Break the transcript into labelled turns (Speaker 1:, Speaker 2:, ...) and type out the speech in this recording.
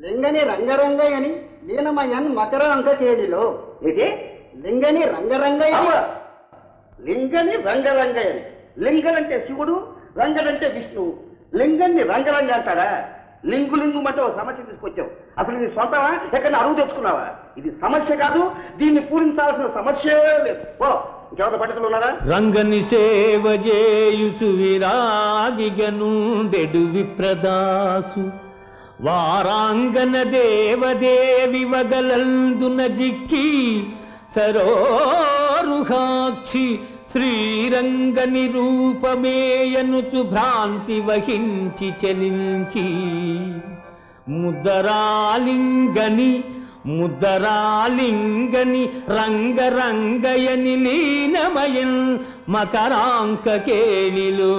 Speaker 1: లింగని రంగరంగయ్యని లీనమయ్యన్ మకర అంక కేడిలో
Speaker 2: ఏంటి
Speaker 1: లింగని రంగరంగయ్య!
Speaker 2: లింగని రంగరంగయ్యని లింగనంటే శివుడు రంగడంటే విష్ణువు లింగన్ని రంగరంగ అంటాడా లింగు లింగు మటో సమస్య తీసుకొచ్చావు. అసలు ఇది సొంతమా ఎక్కడ అరువు తెచ్చుకున్నావా? ఇది సమస్య కాదు దీన్ని పూరించాల్సిన సమస్య లేదు. ఓ ఇంకెవరి పండితులు ఉన్నారా?
Speaker 3: రంగని సేవ చేయుచు విరాగిగనుండెడు విప్రదాసు. వారాంగన దేవదేవి వగలందున జిక్కి సరోరుహాక్షి శ్రీరంగ నిరూపమేయనుచు భ్రాంతి వహించి చలించి. ముద్దరాలింగని ముద్దరాలింగని రంగరంగయని లీనమయన్ మకరాంక కేళిలో